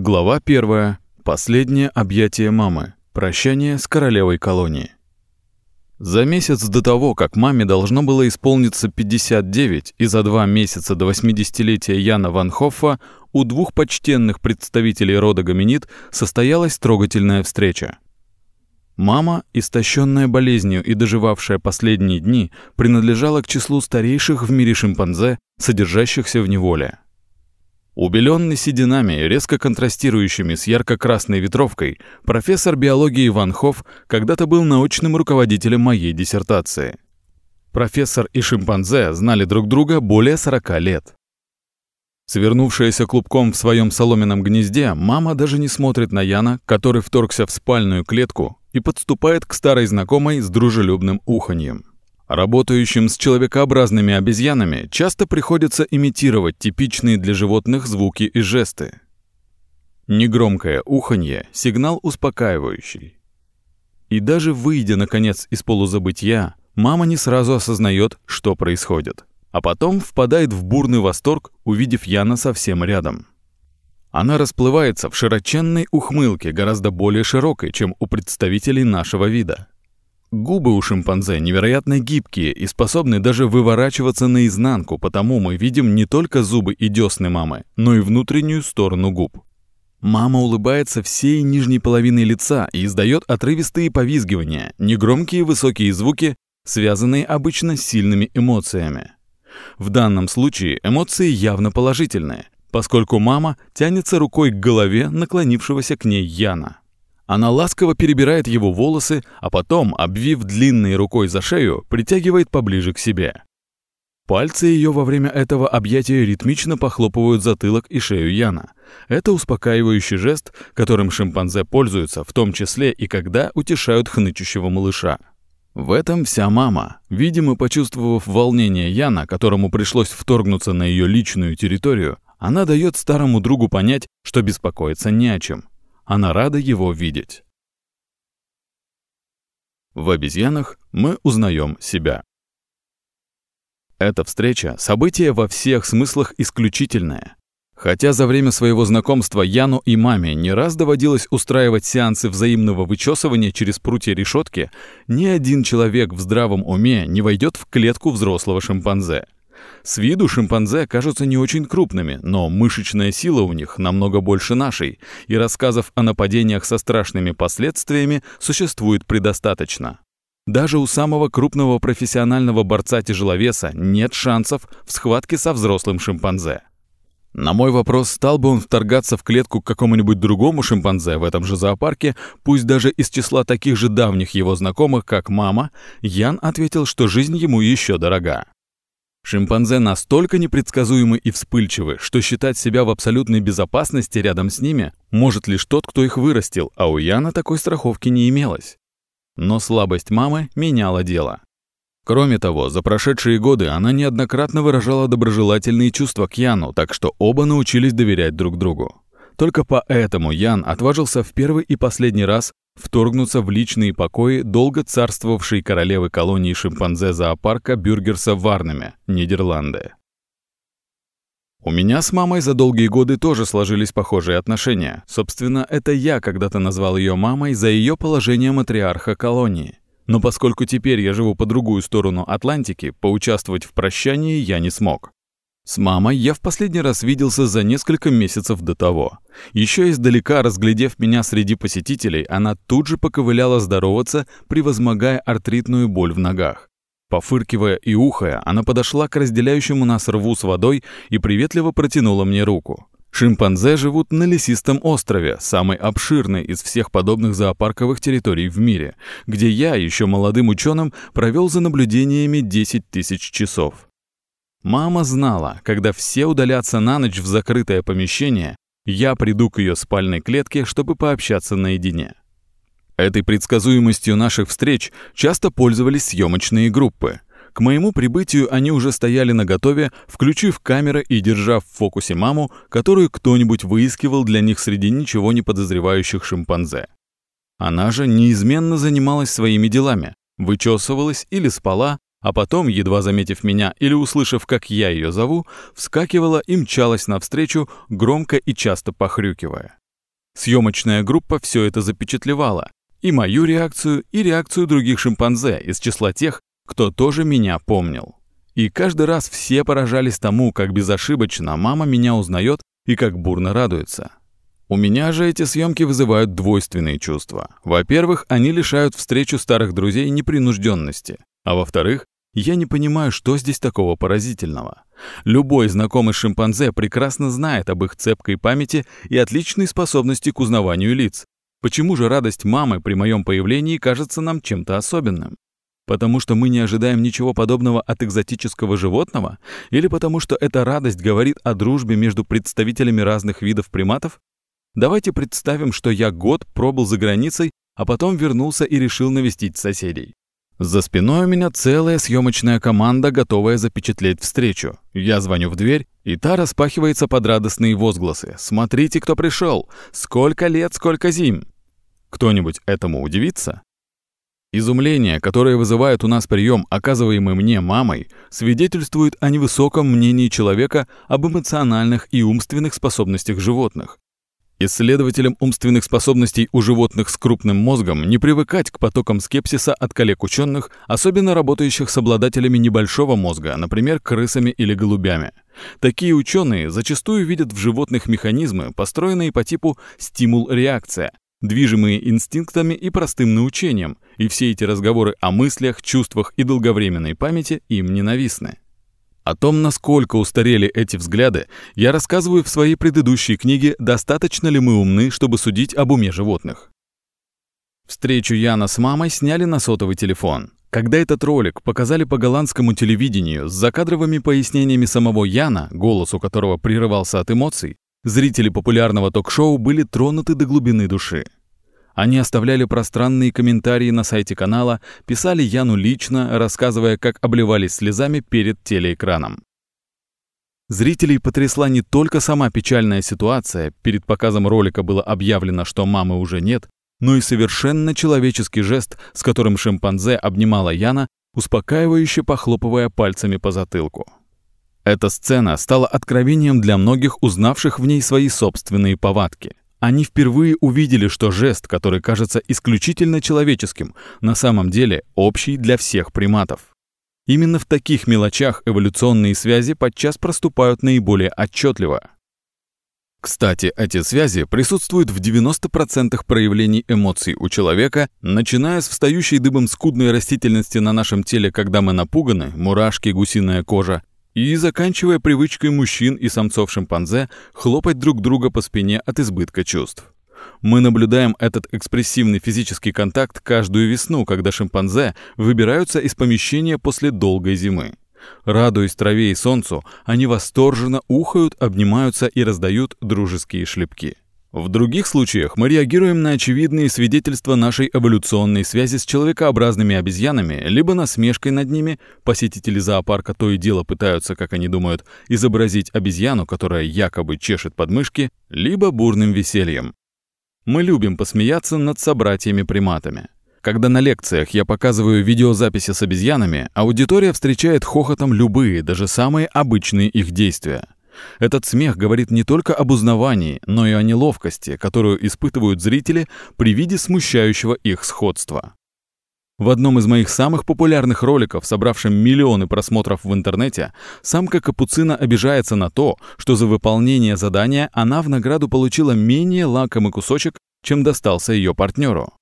Глава первая. Последнее объятие мамы. Прощание с королевой колонии. За месяц до того, как маме должно было исполниться 59, и за два месяца до 80-летия Яна Ван Хоффа у двух почтенных представителей рода гоминид состоялась трогательная встреча. Мама, истощенная болезнью и доживавшая последние дни, принадлежала к числу старейших в мире шимпанзе, содержащихся в неволе. Убеленный сединами, резко контрастирующими с ярко-красной ветровкой, профессор биологии Иван Хофф когда-то был научным руководителем моей диссертации. Профессор и шимпанзе знали друг друга более 40 лет. Свернувшаяся клубком в своем соломенном гнезде, мама даже не смотрит на Яна, который вторгся в спальную клетку и подступает к старой знакомой с дружелюбным уханьем. Работающим с человекообразными обезьянами часто приходится имитировать типичные для животных звуки и жесты. Негромкое уханье – сигнал успокаивающий. И даже выйдя, наконец, из полузабытия, мама не сразу осознает, что происходит. А потом впадает в бурный восторг, увидев Яна совсем рядом. Она расплывается в широченной ухмылке, гораздо более широкой, чем у представителей нашего вида. Губы у шимпанзе невероятно гибкие и способны даже выворачиваться наизнанку, потому мы видим не только зубы и десны мамы, но и внутреннюю сторону губ. Мама улыбается всей нижней половиной лица и издает отрывистые повизгивания, негромкие высокие звуки, связанные обычно с сильными эмоциями. В данном случае эмоции явно положительные, поскольку мама тянется рукой к голове наклонившегося к ней Яна. Она ласково перебирает его волосы, а потом, обвив длинной рукой за шею, притягивает поближе к себе. Пальцы ее во время этого объятия ритмично похлопывают затылок и шею Яна. Это успокаивающий жест, которым шимпанзе пользуются, в том числе и когда утешают хнычущего малыша. В этом вся мама. Видимо, почувствовав волнение Яна, которому пришлось вторгнуться на ее личную территорию, она дает старому другу понять, что беспокоиться не о чем. Она рада его видеть. В обезьянах мы узнаем себя. Эта встреча – событие во всех смыслах исключительное. Хотя за время своего знакомства Яну и маме не раз доводилось устраивать сеансы взаимного вычесывания через прутья решетки, ни один человек в здравом уме не войдет в клетку взрослого шимпанзе – с виду шимпанзе кажутся не очень крупными, но мышечная сила у них намного больше нашей, и рассказов о нападениях со страшными последствиями существует предостаточно. Даже у самого крупного профессионального борца-тяжеловеса нет шансов в схватке со взрослым шимпанзе. На мой вопрос, стал бы он вторгаться в клетку к какому-нибудь другому шимпанзе в этом же зоопарке, пусть даже из числа таких же давних его знакомых, как мама, Ян ответил, что жизнь ему еще дорога. Шимпанзе настолько непредсказуемы и вспыльчивы, что считать себя в абсолютной безопасности рядом с ними может лишь тот, кто их вырастил, а у Яна такой страховки не имелось. Но слабость мамы меняла дело. Кроме того, за прошедшие годы она неоднократно выражала доброжелательные чувства к Яну, так что оба научились доверять друг другу. Только поэтому Ян отважился в первый и последний раз вторгнуться в личные покои долго царствовавшей королевы колонии шимпанзе зоопарка Бюргерса в Варнаме, Нидерланды. У меня с мамой за долгие годы тоже сложились похожие отношения. Собственно, это я когда-то назвал ее мамой за ее положение матриарха колонии. Но поскольку теперь я живу по другую сторону Атлантики, поучаствовать в прощании я не смог. С мамой я в последний раз виделся за несколько месяцев до того. Еще издалека, разглядев меня среди посетителей, она тут же поковыляла здороваться, превозмогая артритную боль в ногах. Пофыркивая и ухая, она подошла к разделяющему нас рву с водой и приветливо протянула мне руку. Шимпанзе живут на лесистом острове, самый обширный из всех подобных зоопарковых территорий в мире, где я, еще молодым ученым, провел за наблюдениями 10 тысяч часов. Мама знала, когда все удалятся на ночь в закрытое помещение, я приду к ее спальной клетке, чтобы пообщаться наедине. Этой предсказуемостью наших встреч часто пользовались съемочные группы. К моему прибытию они уже стояли наготове, включив камеры и держав в фокусе маму, которую кто-нибудь выискивал для них среди ничего не подозревающих шимпанзе. Она же неизменно занималась своими делами, вычесывалась или спала, а потом, едва заметив меня или услышав, как я ее зову, вскакивала и мчалась навстречу, громко и часто похрюкивая. Съемочная группа все это запечатлевала. И мою реакцию, и реакцию других шимпанзе из числа тех, кто тоже меня помнил. И каждый раз все поражались тому, как безошибочно мама меня узнает и как бурно радуется. У меня же эти съемки вызывают двойственные чувства. Во-первых, они лишают встречу старых друзей непринужденности. А во-вторых, я не понимаю, что здесь такого поразительного. Любой знакомый шимпанзе прекрасно знает об их цепкой памяти и отличной способности к узнаванию лиц. Почему же радость мамы при моем появлении кажется нам чем-то особенным? Потому что мы не ожидаем ничего подобного от экзотического животного? Или потому что эта радость говорит о дружбе между представителями разных видов приматов? Давайте представим, что я год пробыл за границей, а потом вернулся и решил навестить соседей. За спиной у меня целая съемочная команда, готовая запечатлеть встречу. Я звоню в дверь, и та распахивается под радостные возгласы. «Смотрите, кто пришел! Сколько лет, сколько зим!» Кто-нибудь этому удивится? Изумление, которое вызывает у нас прием, оказываемый мне мамой, свидетельствует о невысоком мнении человека об эмоциональных и умственных способностях животных. Исследователям умственных способностей у животных с крупным мозгом не привыкать к потокам скепсиса от коллег-ученых, особенно работающих с обладателями небольшого мозга, например, крысами или голубями. Такие ученые зачастую видят в животных механизмы, построенные по типу стимул-реакция, движимые инстинктами и простым научением, и все эти разговоры о мыслях, чувствах и долговременной памяти им ненавистны. О том, насколько устарели эти взгляды, я рассказываю в своей предыдущей книге «Достаточно ли мы умны, чтобы судить об уме животных?». Встречу Яна с мамой сняли на сотовый телефон. Когда этот ролик показали по голландскому телевидению с закадровыми пояснениями самого Яна, голос у которого прерывался от эмоций, зрители популярного ток-шоу были тронуты до глубины души. Они оставляли пространные комментарии на сайте канала, писали Яну лично, рассказывая, как обливались слезами перед телеэкраном. Зрителей потрясла не только сама печальная ситуация, перед показом ролика было объявлено, что мамы уже нет, но и совершенно человеческий жест, с которым шимпанзе обнимала Яна, успокаивающе похлопывая пальцами по затылку. Эта сцена стала откровением для многих, узнавших в ней свои собственные повадки. Они впервые увидели, что жест, который кажется исключительно человеческим, на самом деле общий для всех приматов. Именно в таких мелочах эволюционные связи подчас проступают наиболее отчетливо. Кстати, эти связи присутствуют в 90% проявлений эмоций у человека, начиная с встающей дыбом скудной растительности на нашем теле, когда мы напуганы, мурашки, гусиная кожа, и заканчивая привычкой мужчин и самцов-шимпанзе хлопать друг друга по спине от избытка чувств. Мы наблюдаем этот экспрессивный физический контакт каждую весну, когда шимпанзе выбираются из помещения после долгой зимы. Радуясь траве и солнцу, они восторженно ухают, обнимаются и раздают дружеские шлепки. В других случаях мы реагируем на очевидные свидетельства нашей эволюционной связи с человекообразными обезьянами, либо насмешкой над ними, посетители зоопарка то и дело пытаются, как они думают, изобразить обезьяну, которая якобы чешет подмышки, либо бурным весельем. Мы любим посмеяться над собратьями-приматами. Когда на лекциях я показываю видеозаписи с обезьянами, аудитория встречает хохотом любые, даже самые обычные их действия. Этот смех говорит не только об узнавании, но и о неловкости, которую испытывают зрители при виде смущающего их сходства. В одном из моих самых популярных роликов, собравшем миллионы просмотров в интернете, самка капуцина обижается на то, что за выполнение задания она в награду получила менее лакомый кусочек, чем достался ее партнеру.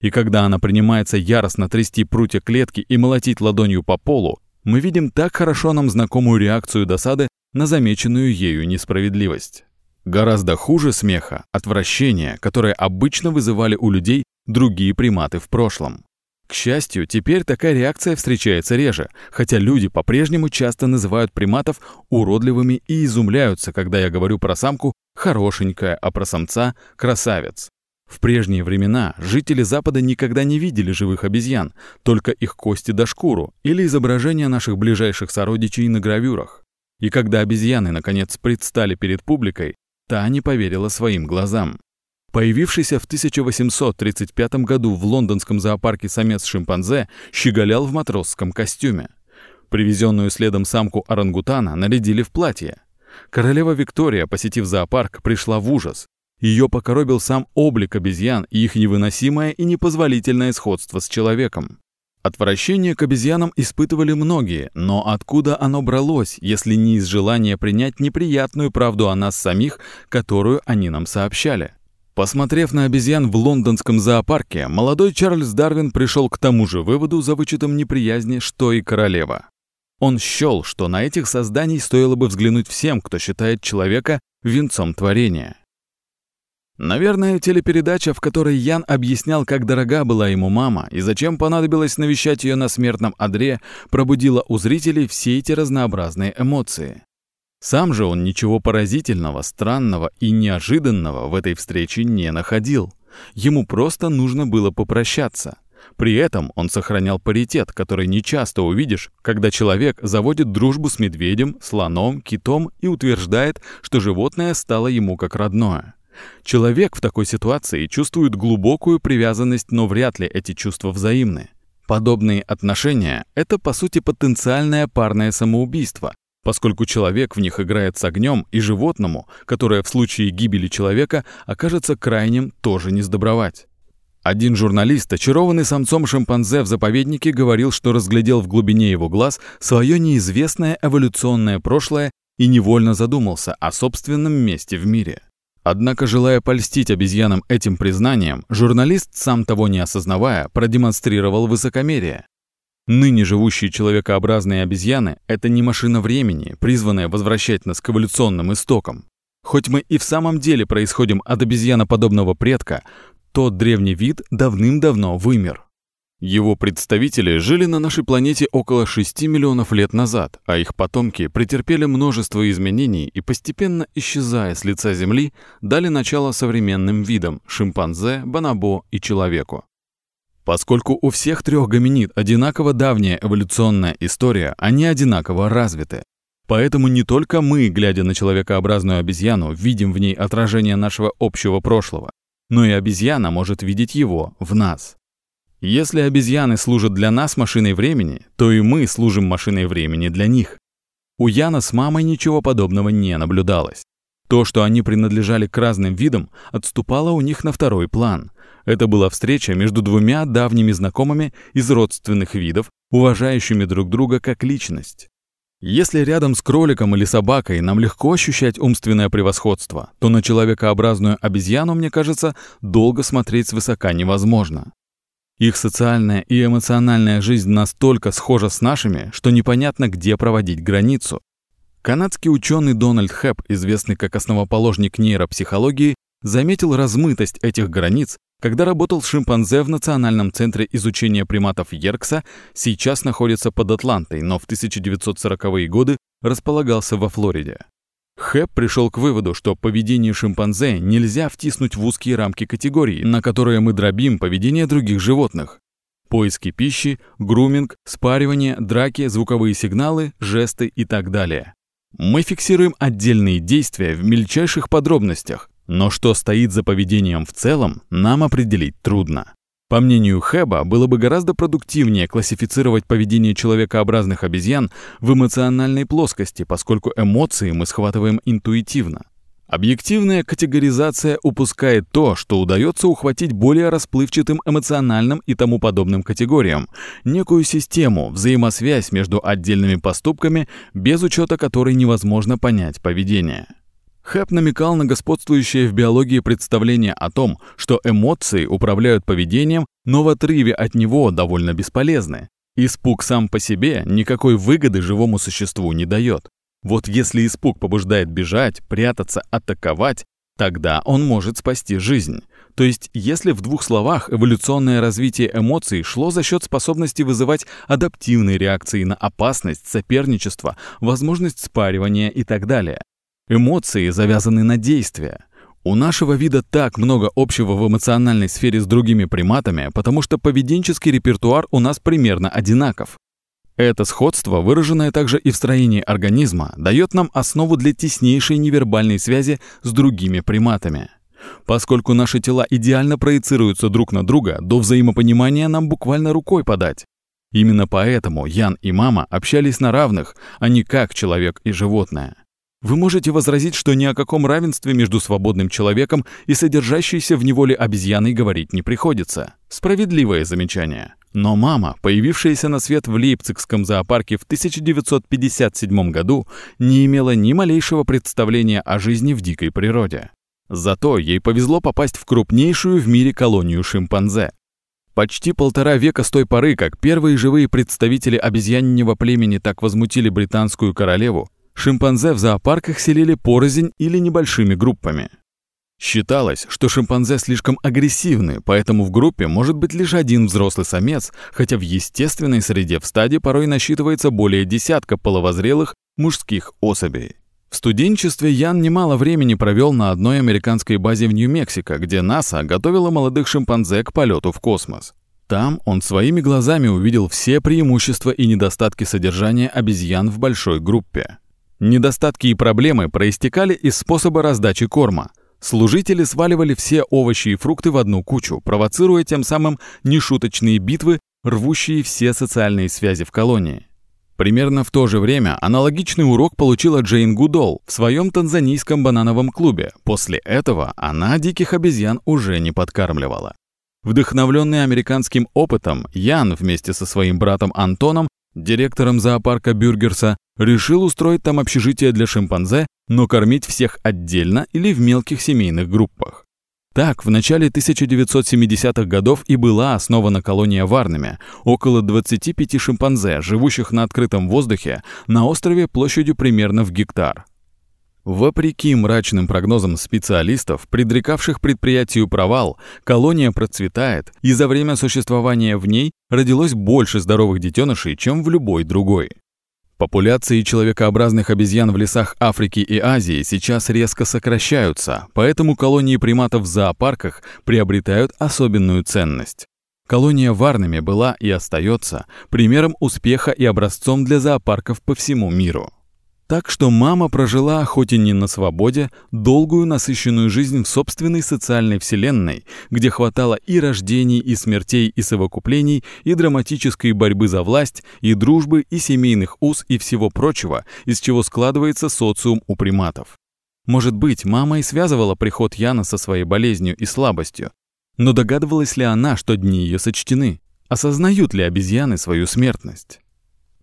И когда она принимается яростно трясти прутья клетки и молотить ладонью по полу, мы видим так хорошо нам знакомую реакцию досады на замеченную ею несправедливость. Гораздо хуже смеха – отвращение, которое обычно вызывали у людей другие приматы в прошлом. К счастью, теперь такая реакция встречается реже, хотя люди по-прежнему часто называют приматов уродливыми и изумляются, когда я говорю про самку «хорошенькая», а про самца «красавец». В прежние времена жители Запада никогда не видели живых обезьян, только их кости до шкуру или изображения наших ближайших сородичей на гравюрах. И когда обезьяны наконец предстали перед публикой, та не поверила своим глазам. Появившийся в 1835 году в лондонском зоопарке самец-шимпанзе щеголял в матросском костюме. Привезенную следом самку орангутана нарядили в платье. Королева Виктория, посетив зоопарк, пришла в ужас. Ее покоробил сам облик обезьян и их невыносимое и непозволительное сходство с человеком. Отвращение к обезьянам испытывали многие, но откуда оно бралось, если не из желания принять неприятную правду о нас самих, которую они нам сообщали? Посмотрев на обезьян в лондонском зоопарке, молодой Чарльз Дарвин пришел к тому же выводу за вычетом неприязни, что и королева. Он счел, что на этих созданий стоило бы взглянуть всем, кто считает человека венцом творения. Наверное, телепередача, в которой Ян объяснял, как дорога была ему мама и зачем понадобилось навещать ее на смертном одре, пробудила у зрителей все эти разнообразные эмоции. Сам же он ничего поразительного, странного и неожиданного в этой встрече не находил. Ему просто нужно было попрощаться. При этом он сохранял паритет, который нечасто увидишь, когда человек заводит дружбу с медведем, слоном, китом и утверждает, что животное стало ему как родное. Человек в такой ситуации чувствует глубокую привязанность, но вряд ли эти чувства взаимны. Подобные отношения – это, по сути, потенциальное парное самоубийство, поскольку человек в них играет с огнем, и животному, которое в случае гибели человека окажется крайним, тоже не сдобровать. Один журналист, очарованный самцом шимпанзе в заповеднике, говорил, что разглядел в глубине его глаз свое неизвестное эволюционное прошлое и невольно задумался о собственном месте в мире. Однако, желая польстить обезьянам этим признанием, журналист, сам того не осознавая, продемонстрировал высокомерие. Ныне живущие человекообразные обезьяны — это не машина времени, призванная возвращать нас к эволюционным истокам. Хоть мы и в самом деле происходим от обезьяноподобного предка, тот древний вид давным-давно вымер. Его представители жили на нашей планете около 6 миллионов лет назад, а их потомки претерпели множество изменений и, постепенно исчезая с лица Земли, дали начало современным видам – шимпанзе, бонобо и человеку. Поскольку у всех трех гоминид одинаково давняя эволюционная история, они одинаково развиты. Поэтому не только мы, глядя на человекообразную обезьяну, видим в ней отражение нашего общего прошлого, но и обезьяна может видеть его в нас. Если обезьяны служат для нас машиной времени, то и мы служим машиной времени для них. У Яна с мамой ничего подобного не наблюдалось. То, что они принадлежали к разным видам, отступало у них на второй план. Это была встреча между двумя давними знакомыми из родственных видов, уважающими друг друга как личность. Если рядом с кроликом или собакой нам легко ощущать умственное превосходство, то на человекообразную обезьяну, мне кажется, долго смотреть свысока невозможно. Их социальная и эмоциональная жизнь настолько схожа с нашими, что непонятно, где проводить границу. Канадский ученый Дональд Хэп, известный как основоположник нейропсихологии, заметил размытость этих границ, когда работал с шимпанзе в Национальном центре изучения приматов Йеркса, сейчас находится под Атлантой, но в 1940-е годы располагался во Флориде. Хэп пришел к выводу, что поведение шимпанзе нельзя втиснуть в узкие рамки категорий, на которые мы дробим поведение других животных. Поиски пищи, груминг, спаривание, драки, звуковые сигналы, жесты и так далее. Мы фиксируем отдельные действия в мельчайших подробностях, но что стоит за поведением в целом, нам определить трудно. По мнению Хэба, было бы гораздо продуктивнее классифицировать поведение человекообразных обезьян в эмоциональной плоскости, поскольку эмоции мы схватываем интуитивно. Объективная категоризация упускает то, что удается ухватить более расплывчатым эмоциональным и тому подобным категориям, некую систему, взаимосвязь между отдельными поступками, без учета которой невозможно понять поведение. Хэп намекал на господствующее в биологии представление о том, что эмоции управляют поведением, но в отрыве от него довольно бесполезны. Испуг сам по себе никакой выгоды живому существу не дает. Вот если испуг побуждает бежать, прятаться, атаковать, тогда он может спасти жизнь. То есть, если в двух словах эволюционное развитие эмоций шло за счет способности вызывать адаптивные реакции на опасность, соперничество, возможность спаривания и так далее. Эмоции завязаны на действия. У нашего вида так много общего в эмоциональной сфере с другими приматами, потому что поведенческий репертуар у нас примерно одинаков. Это сходство, выраженное также и в строении организма, дает нам основу для теснейшей невербальной связи с другими приматами. Поскольку наши тела идеально проецируются друг на друга, до взаимопонимания нам буквально рукой подать. Именно поэтому Ян и мама общались на равных, а не как человек и животное. Вы можете возразить, что ни о каком равенстве между свободным человеком и содержащейся в неволе обезьяной говорить не приходится. Справедливое замечание. Но мама, появившаяся на свет в Лейпцигском зоопарке в 1957 году, не имела ни малейшего представления о жизни в дикой природе. Зато ей повезло попасть в крупнейшую в мире колонию шимпанзе. Почти полтора века с той поры, как первые живые представители обезьяннего племени так возмутили британскую королеву, шимпанзе в зоопарках селили порознь или небольшими группами. Считалось, что шимпанзе слишком агрессивны, поэтому в группе может быть лишь один взрослый самец, хотя в естественной среде в стаде порой насчитывается более десятка половозрелых мужских особей. В студенчестве Ян немало времени провел на одной американской базе в Нью-Мексико, где НАСА готовила молодых шимпанзе к полету в космос. Там он своими глазами увидел все преимущества и недостатки содержания обезьян в большой группе. Недостатки и проблемы проистекали из способа раздачи корма. Служители сваливали все овощи и фрукты в одну кучу, провоцируя тем самым нешуточные битвы, рвущие все социальные связи в колонии. Примерно в то же время аналогичный урок получила Джейн Гудол в своем танзанийском банановом клубе. После этого она диких обезьян уже не подкармливала. Вдохновленный американским опытом, Ян вместе со своим братом Антоном, директором зоопарка Бюргерса, решил устроить там общежитие для шимпанзе, но кормить всех отдельно или в мелких семейных группах. Так, в начале 1970-х годов и была основана колония в Арнеме, около 25 шимпанзе, живущих на открытом воздухе, на острове площадью примерно в гектар. Вопреки мрачным прогнозам специалистов, предрекавших предприятию провал, колония процветает, и за время существования в ней родилось больше здоровых детенышей, чем в любой другой. Популяции человекообразных обезьян в лесах Африки и Азии сейчас резко сокращаются, поэтому колонии приматов в зоопарках приобретают особенную ценность. Колония в Арнеме была и остается примером успеха и образцом для зоопарков по всему миру. Так что мама прожила, хоть и не на свободе, долгую насыщенную жизнь в собственной социальной вселенной, где хватало и рождений, и смертей, и совокуплений, и драматической борьбы за власть, и дружбы, и семейных уз, и всего прочего, из чего складывается социум у приматов. Может быть, мама и связывала приход Яна со своей болезнью и слабостью, но догадывалась ли она, что дни ее сочтены? Осознают ли обезьяны свою смертность?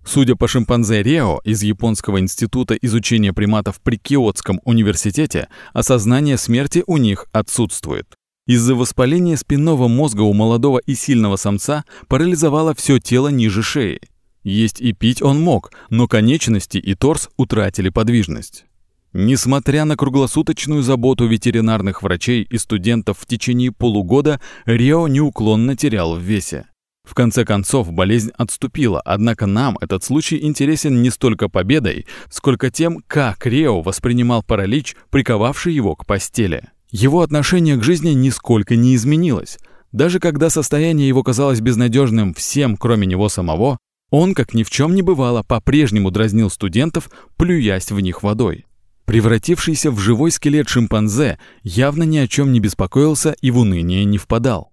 Судя по шимпанзе Рео из Японского института изучения приматов при Киотском университете, осознание смерти у них отсутствует. Из-за воспаления спинного мозга у молодого и сильного самца парализовало все тело ниже шеи. Есть и пить он мог, но конечности и торс утратили подвижность. Несмотря на круглосуточную заботу ветеринарных врачей и студентов в течение полугода, Рео неуклонно терял в весе. В конце концов, болезнь отступила, однако нам этот случай интересен не столько победой, сколько тем, как Рео воспринимал паралич, приковавший его к постели. Его отношение к жизни нисколько не изменилось. Даже когда состояние его казалось безнадежным всем, кроме него самого, он, как ни в чем не бывало, по-прежнему дразнил студентов, плюясь в них водой. Превратившийся в живой скелет шимпанзе явно ни о чем не беспокоился и в уныние не впадал.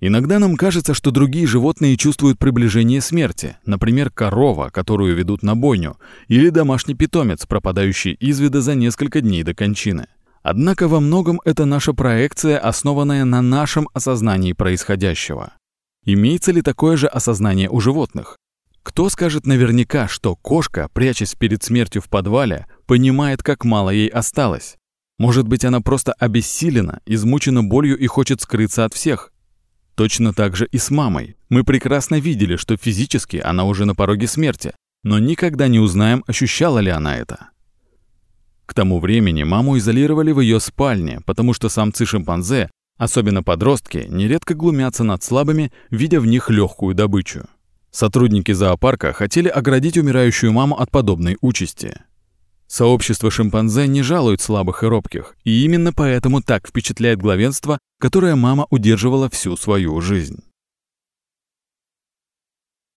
Иногда нам кажется, что другие животные чувствуют приближение смерти, например, корова, которую ведут на бойню, или домашний питомец, пропадающий из вида за несколько дней до кончины. Однако во многом это наша проекция, основанная на нашем осознании происходящего. Имеется ли такое же осознание у животных? Кто скажет наверняка, что кошка, прячась перед смертью в подвале, понимает, как мало ей осталось? Может быть, она просто обессилена, измучена болью и хочет скрыться от всех? Точно так же и с мамой. Мы прекрасно видели, что физически она уже на пороге смерти, но никогда не узнаем, ощущала ли она это. К тому времени маму изолировали в ее спальне, потому что самцы шимпанзе, особенно подростки, нередко глумятся над слабыми, видя в них легкую добычу. Сотрудники зоопарка хотели оградить умирающую маму от подобной участи. Сообщество шимпанзе не жалует слабых и робких, и именно поэтому так впечатляет главенство, которое мама удерживала всю свою жизнь.